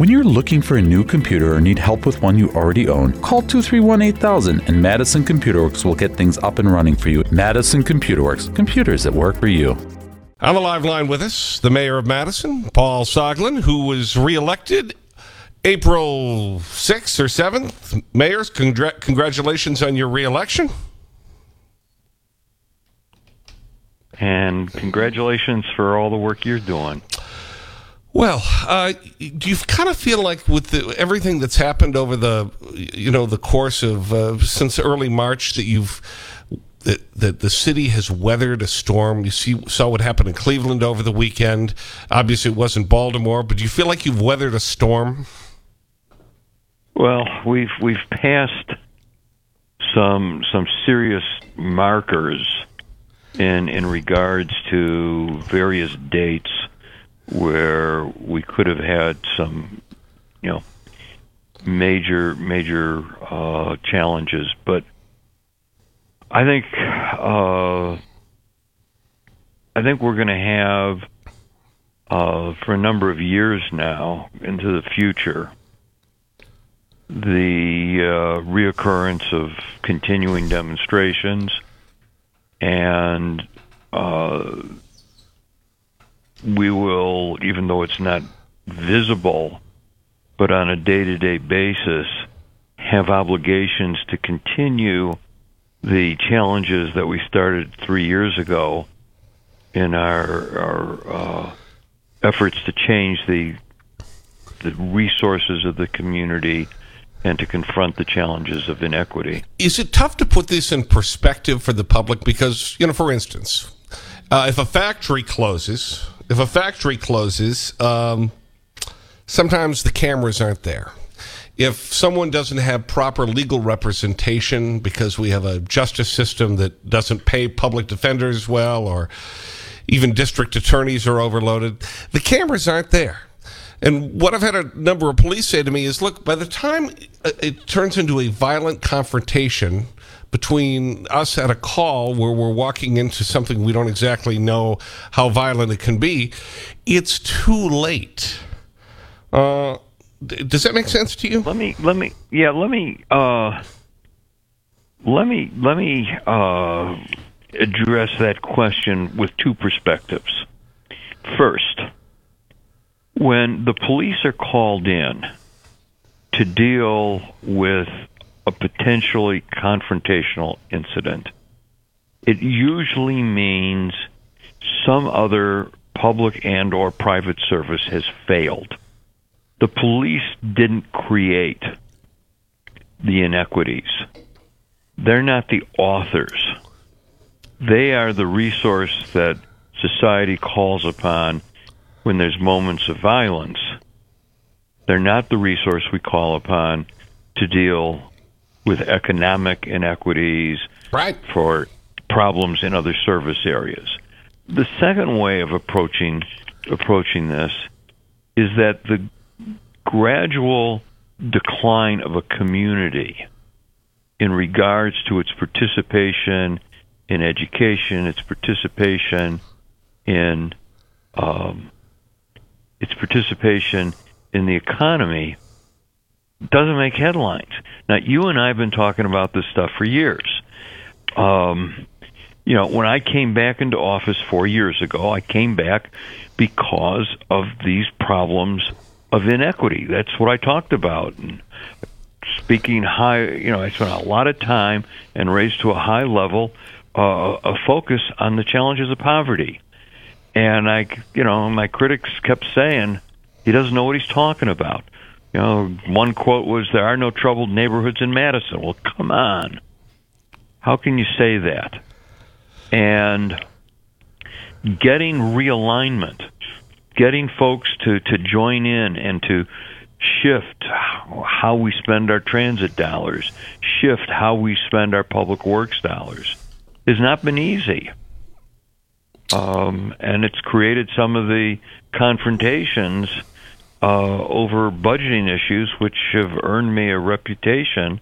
When you're looking for a new computer or need help with one you already own, call 231 8000 and Madison Computer Works will get things up and running for you. Madison Computer Works, computers that work for you. On the live line with us, the mayor of Madison, Paul Soglin, who was reelected April 6th or 7th. Mayors, congr congratulations on your reelection. And congratulations for all the work you're doing. Well, uh, do you kind of feel like with the, everything that's happened over the, you know, the course of uh, since early March that you've that, that the city has weathered a storm? You see, saw what happened in Cleveland over the weekend. Obviously, it wasn't Baltimore, but do you feel like you've weathered a storm? Well, we've we've passed some some serious markers in in regards to various dates where we could have had some, you know, major major uh, challenges. But I think uh, I think we're going to have uh, for a number of years now into the future the uh, reoccurrence of continuing demonstrations and uh, we will, even though it's not visible, but on a day to day basis, have obligations to continue the challenges that we started three years ago in our, our uh, efforts to change the the resources of the community and to confront the challenges of inequity. Is it tough to put this in perspective for the public? Because, you know, for instance, uh, if a factory closes, if a factory closes, um, sometimes the cameras aren't there. If someone doesn't have proper legal representation because we have a justice system that doesn't pay public defenders well or even district attorneys are overloaded, the cameras aren't there. And what I've had a number of police say to me is, look, by the time it turns into a violent confrontation between us at a call where we're walking into something we don't exactly know how violent it can be, it's too late. Uh, does that make sense to you? Let me, let me, yeah, let me, uh, let me, let me, uh, address that question with two perspectives. First, when the police are called in to deal with a potentially confrontational incident, it usually means some other public and or private service has failed. The police didn't create the inequities. They're not the authors. They are the resource that society calls upon when there's moments of violence. They're not the resource we call upon to deal with economic inequities right. for problems in other service areas. The second way of approaching approaching this is that the gradual decline of a community in regards to its participation in education, its participation in um, its participation in the economy doesn't make headlines. Now, you and I have been talking about this stuff for years. Um, you know, when I came back into office four years ago, I came back because of these problems of inequity. That's what I talked about. And speaking high, you know, I spent a lot of time and raised to a high level uh, a focus on the challenges of poverty. And I, you know, my critics kept saying he doesn't know what he's talking about. You know, one quote was, There are no troubled neighborhoods in Madison. Well, come on. How can you say that? And getting realignment, getting folks to, to join in and to shift how we spend our transit dollars, shift how we spend our public works dollars, has not been easy. Um, and it's created some of the confrontations uh, over budgeting issues, which have earned me a reputation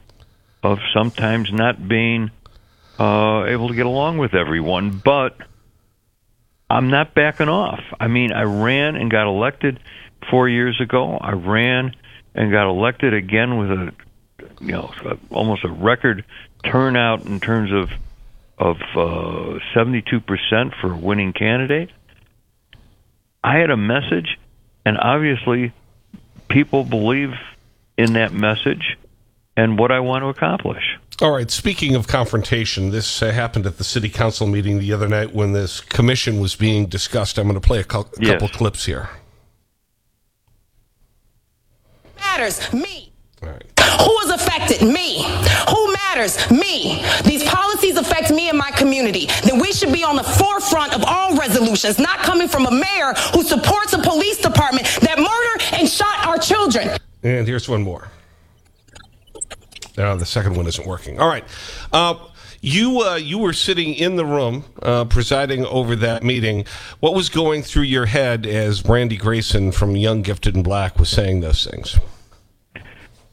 of sometimes not being uh, able to get along with everyone. But I'm not backing off. I mean, I ran and got elected four years ago. I ran and got elected again with a, you know, almost a record turnout in terms of of uh, 72% for a winning candidate. I had a message, and obviously, people believe in that message and what I want to accomplish. All right. Speaking of confrontation, this uh, happened at the city council meeting the other night when this commission was being discussed. I'm going to play a couple Yes. clips here. matters? Me. All right. Who is affected? Me. Who matters? Me. These policies affect me and my community. Then we should be on the forefront of all resolutions, not coming from a mayor who supports a police department that murdered and shot our children. And here's one more. No, the second one isn't working. All right. Uh, you, uh, you were sitting in the room uh, presiding over that meeting. What was going through your head as Brandi Grayson from Young, Gifted, and Black was saying those things?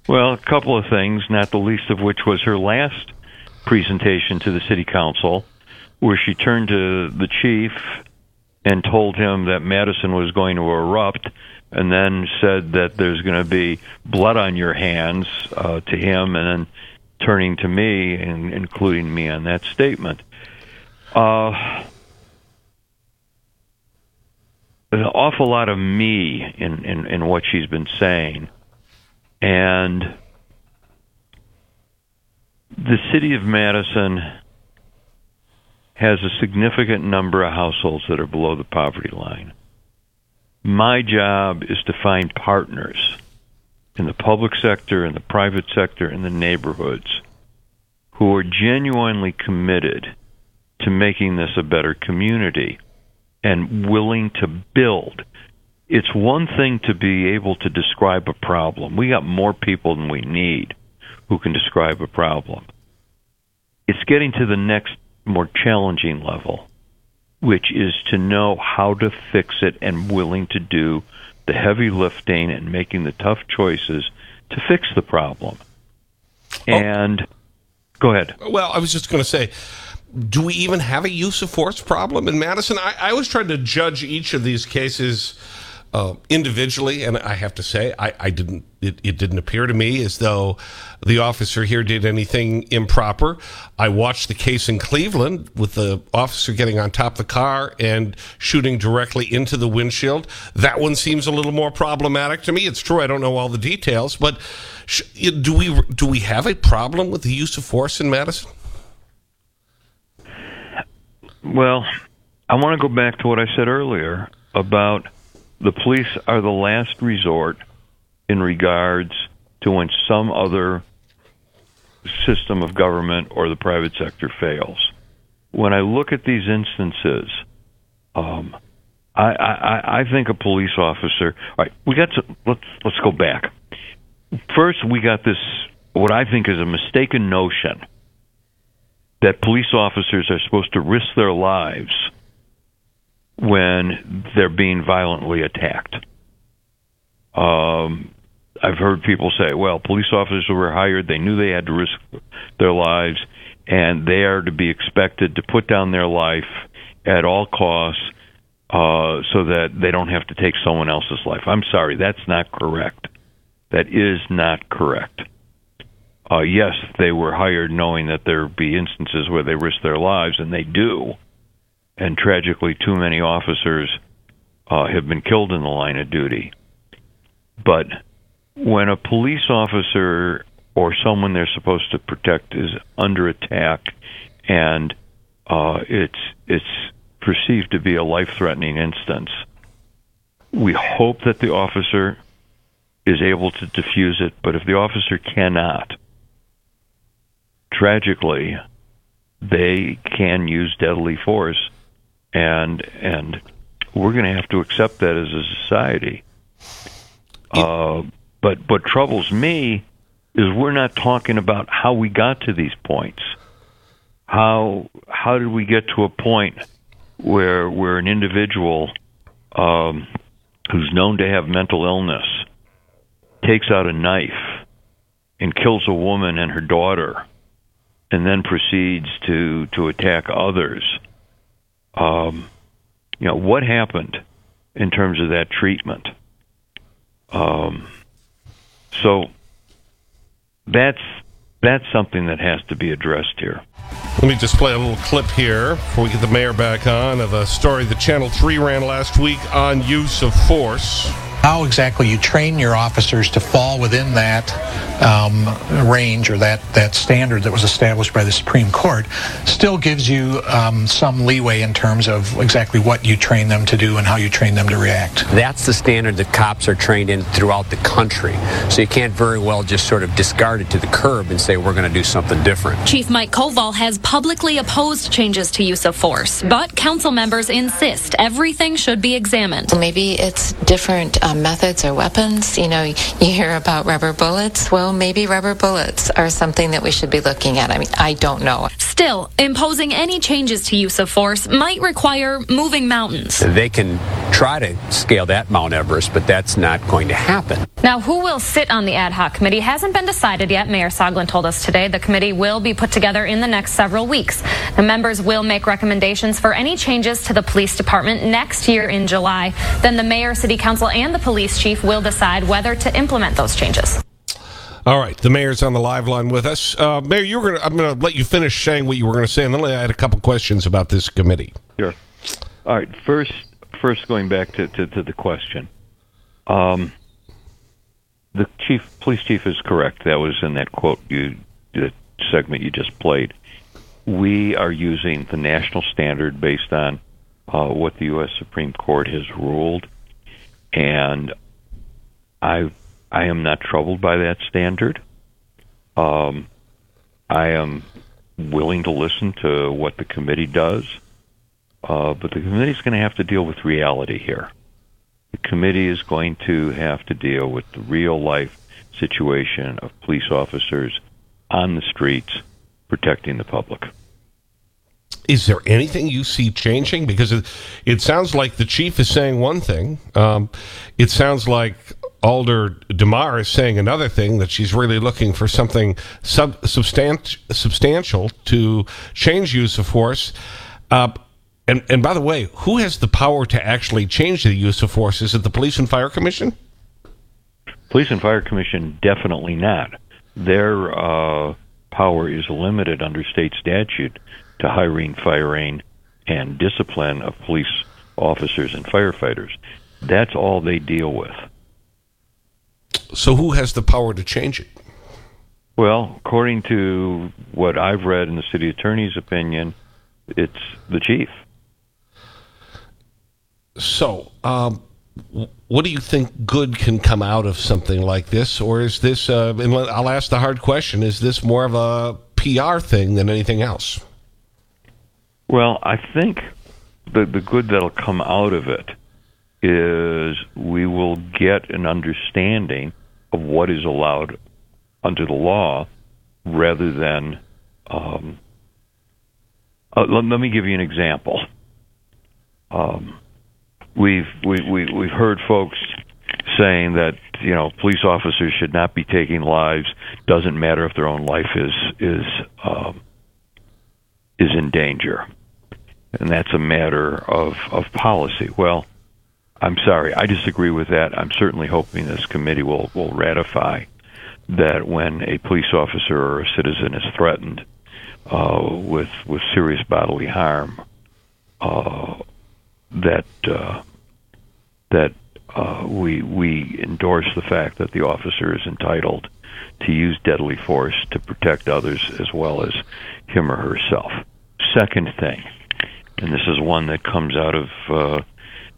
Well, a couple of things, not the least of which was her last presentation to the city council, where she turned to the chief and told him that Madison was going to erupt, and then said that there's going to be blood on your hands uh, to him, and then turning to me and including me on that statement. Uh, an awful lot of me in, in, in what she's been saying. And the city of Madison has a significant number of households that are below the poverty line. My job is to find partners in the public sector, in the private sector, in the neighborhoods who are genuinely committed to making this a better community and willing to build. It's one thing to be able to describe a problem. We got more people than we need who can describe a problem. It's getting to the next more challenging level, which is to know how to fix it and willing to do the heavy lifting and making the tough choices to fix the problem. Oh. And go ahead. Well, I was just going to say, do we even have a use of force problem in Madison? I, I was trying to judge each of these cases uh, individually, and I have to say, I, I didn't. It, it didn't appear to me as though the officer here did anything improper. I watched the case in Cleveland with the officer getting on top of the car and shooting directly into the windshield. That one seems a little more problematic to me. It's true I don't know all the details, but do we do we have a problem with the use of force in Madison? Well, I want to go back to what I said earlier about the police are the last resort in regards to when some other system of government or the private sector fails. When I look at these instances, um, I, I, I think a police officer. All right, we got to let's let's go back. First, we got this what I think is a mistaken notion that police officers are supposed to risk their lives when they're being violently attacked. Um, I've heard people say, well, police officers were hired, they knew they had to risk their lives, and they are to be expected to put down their life at all costs uh, so that they don't have to take someone else's life. I'm sorry, that's not correct. That is not correct. Uh, yes, they were hired knowing that there would be instances where they risk their lives, and they do. And tragically, too many officers uh, have been killed in the line of duty. But when a police officer or someone they're supposed to protect is under attack, and uh, it's it's perceived to be a life-threatening instance, we hope that the officer is able to defuse it. But if the officer cannot, tragically, they can use deadly force, and and we're going to have to accept that as a society. Uh, but what troubles me is we're not talking about how we got to these points. How how did we get to a point where where an individual um, who's known to have mental illness takes out a knife and kills a woman and her daughter, and then proceeds to to attack others? Um, you know what happened in terms of that treatment? Um, so that's that's something that has to be addressed here. Let me just play a little clip here before we get the mayor back on of a story that Channel 3 ran last week on use of force how exactly you train your officers to fall within that um, range or that, that standard that was established by the Supreme Court still gives you um, some leeway in terms of exactly what you train them to do and how you train them to react. That's the standard that cops are trained in throughout the country. So you can't very well just sort of discard it to the curb and say we're going to do something different. Chief Mike Koval has publicly opposed changes to use of force, but council members insist everything should be examined. Maybe it's different um, methods or weapons. You know, you hear about rubber bullets. Well, maybe rubber bullets are something that we should be looking at. I mean, I don't know. Still, imposing any changes to use of force might require moving mountains. They can try to scale that Mount Everest, but that's not going to happen. Now, who will sit on the ad hoc committee hasn't been decided yet. Mayor Soglin told us today the committee will be put together in the next several weeks. The members will make recommendations for any changes to the police department next year in July. Then the mayor, city council, and the police chief will decide whether to implement those changes. All right, the mayor's on the live line with us. Uh, Mayor, you were gonna, I'm going to let you finish saying what you were going to say, and then I had a couple questions about this committee. Sure. All right, first, first going back to, to, to the question. Um, the chief, police chief is correct. That was in that quote you, the segment you just played. We are using the national standard based on uh, what the U.S. Supreme Court has ruled, and I I am not troubled by that standard. Um, I am willing to listen to what the committee does, uh, but the committee is going to have to deal with reality here. The committee is going to have to deal with the real life situation of police officers on the streets protecting the public. Is there anything you see changing? Because it, it sounds like the chief is saying one thing. Um, it sounds like Alder DeMarb is saying another thing, that she's really looking for something sub substan substantial to change use of force. Uh, and, and by the way, who has the power to actually change the use of force? Is it the Police and Fire Commission? Police and Fire Commission, definitely not. Their uh, power is limited under state statute to hiring, firing, and discipline of police officers and firefighters. That's all they deal with. So who has the power to change it? Well, according to what I've read in the city attorney's opinion, it's the chief. So, um, what do you think good can come out of something like this? Or is this, uh, and I'll ask the hard question, is this more of a PR thing than anything else? Well, I think the, the good that'll come out of it is we will get an understanding of what is allowed under the law rather than. Um, uh, let, let, me give you an example. Um, we've we, we, we've heard folks saying that you know police officers should not be taking lives. Doesn't matter if their own life is is um, is in danger, and that's a matter of of policy. Well, I'm sorry, I disagree with that. I'm certainly hoping this committee will, will ratify that when a police officer or a citizen is threatened uh, with with serious bodily harm, uh, that uh, that uh, we we endorse the fact that the officer is entitled to use deadly force to protect others as well as him or herself. Second thing, and this is one that comes out of uh,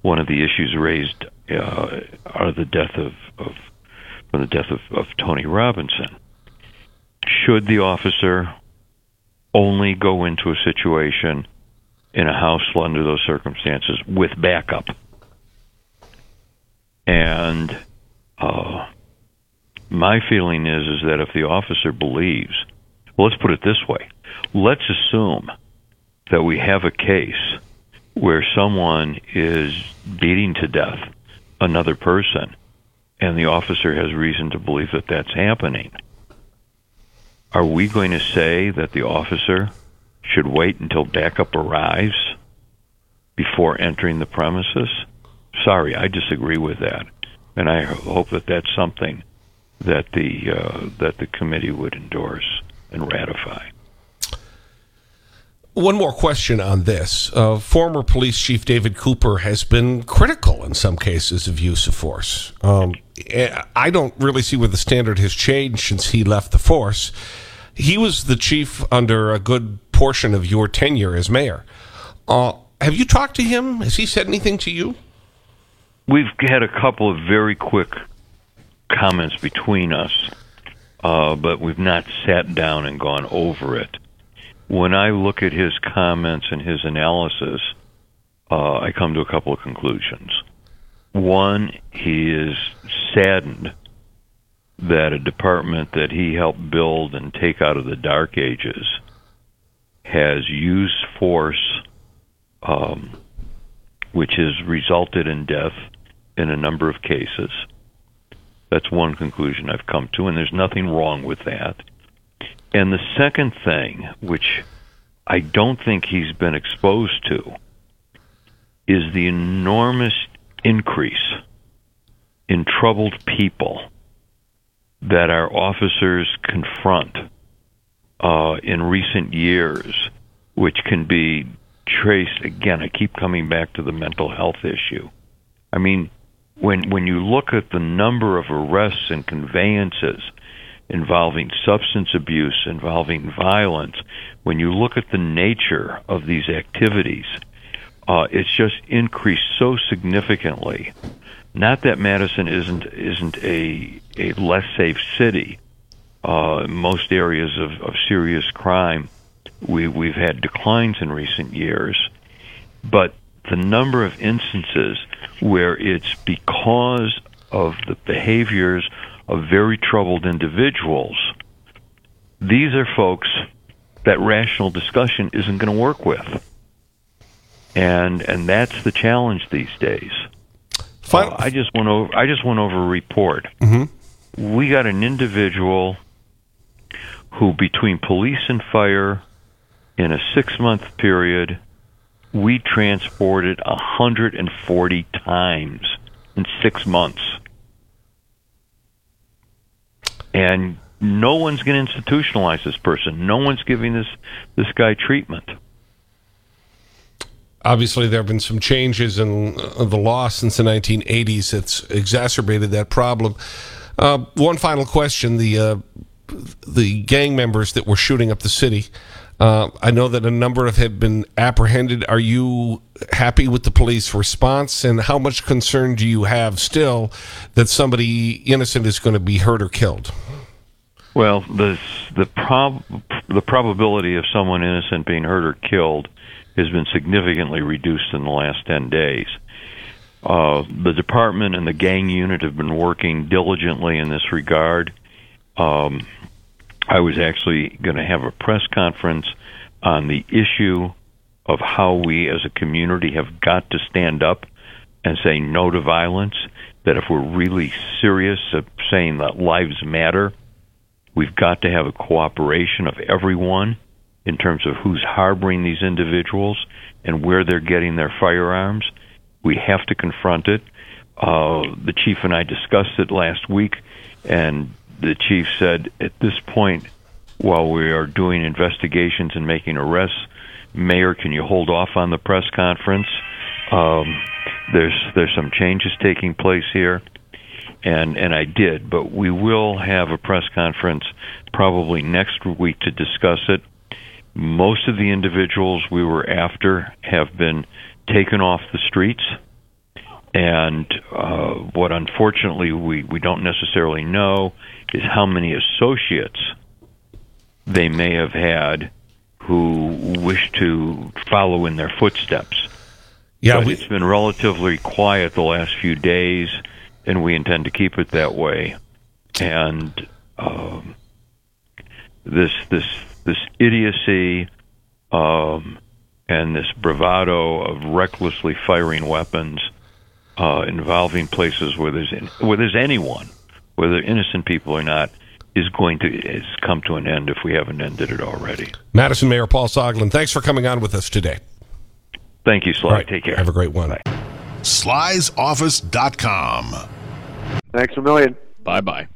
one of the issues raised uh, out of the death of, of from the death of, of Tony Robinson. Should the officer only go into a situation in a house under those circumstances with backup? And uh, my feeling is is that if the officer believes, well, let's put it this way: let's assume that we have a case where someone is beating to death another person and the officer has reason to believe that that's happening, are we going to say that the officer should wait until backup arrives before entering the premises? Sorry, I disagree with that. And I hope that that's something that the uh, that the committee would endorse and ratify. One more question on this. Uh, former police chief David Couper has been critical in some cases of use of force. Um, eh, I don't really see where the standard has changed since he left the force. He was the chief under a good portion of your tenure as mayor. Uh, have you talked to him? Has he said anything to you? We've had a couple of very quick comments between us, uh, but we've not sat down and gone over it when I look at his comments and his analysis, uh, I come to a couple of conclusions. One, he is saddened that a department that he helped build and take out of the dark ages has used force, um, which has resulted in death in a number of cases. That's one conclusion I've come to, and there's nothing wrong with that. And the second thing, which I don't think he's been exposed to, is the enormous increase in troubled people that our officers confront uh, in recent years, which can be traced again. I keep coming back to the mental health issue. I mean, when when you look at the number of arrests and conveyances involving substance abuse, involving violence, when you look at the nature of these activities, uh, it's just increased so significantly. Not that Madison isn't isn't a a less safe city. Uh, most areas of, of serious crime, we we've had declines in recent years, but the number of instances where it's because of the behaviors of very troubled individuals, these are folks that rational discussion isn't going to work with. And and that's the challenge these days. Uh, I just went over I just went over a report. Mm-hmm. We got an individual who between police and fire in a 6-month period we transported 140 times in 6 months and no one's going to institutionalize this person. No one's giving this this guy treatment. Obviously, there have been some changes in uh, the law since the 1980s that's exacerbated that problem. Uh, one final question. The, uh, the gang members that were shooting up the city, uh, I know that a number of have been apprehended. Are you happy with the police response? And how much concern do you have still that somebody innocent is going to be hurt or killed? Well, the the prob the probability of someone innocent being hurt or killed has been significantly reduced in the last ten days. Uh, the department and the gang unit have been working diligently in this regard. Um, I was actually going to have a press conference on the issue of how we as a community have got to stand up and say no to violence. That if we're really serious of saying that lives matter, We've got to have a cooperation of everyone in terms of who's harboring these individuals and where they're getting their firearms. We have to confront it. Uh, the chief and I discussed it last week, and the chief said at this point, while we are doing investigations and making arrests, Mayor, can you hold off on the press conference? Um, there's there's some changes taking place here and and I did. But we will have a press conference probably next week to discuss it. Most of the individuals we were after have been taken off the streets, and uh, what unfortunately we we don't necessarily know is how many associates they may have had who wish to follow in their footsteps. Yeah, we, it's been relatively quiet the last few days and we intend to keep it that way. And um, this this this idiocy um, and this bravado of recklessly firing weapons uh, involving places where there's where there's anyone, whether innocent people or not, is going to is come to an end if we haven't ended it already. Madison Mayor Paul Soglin, thanks for coming on with us today. Thank you, Sly. Right. Take care. Have a great one. Slysoffice.com. Thanks a million. Bye bye.